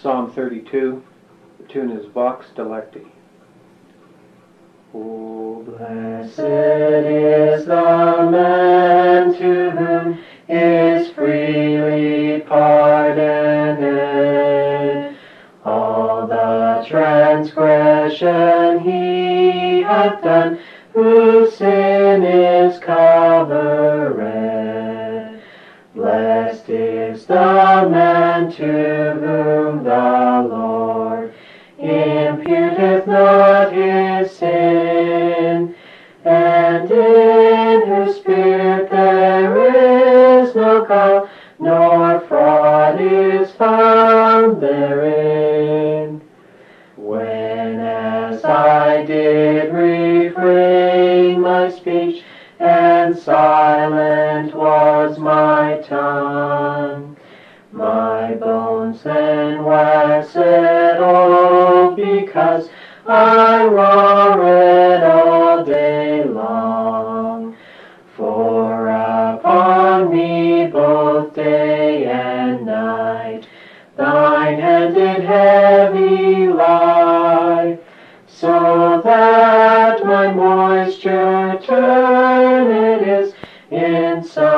Psalm 32. The tune is Vox Dilecti. Oh, blessed is the man to whom is freely pardoned all the transgression he hath done, whose sin is covered. Blessed is the man to whom Nor fraud is found therein. When as I did refrain my speech, and silent was my tongue, my bones then were settled because I roared Christ, your turn it is inside.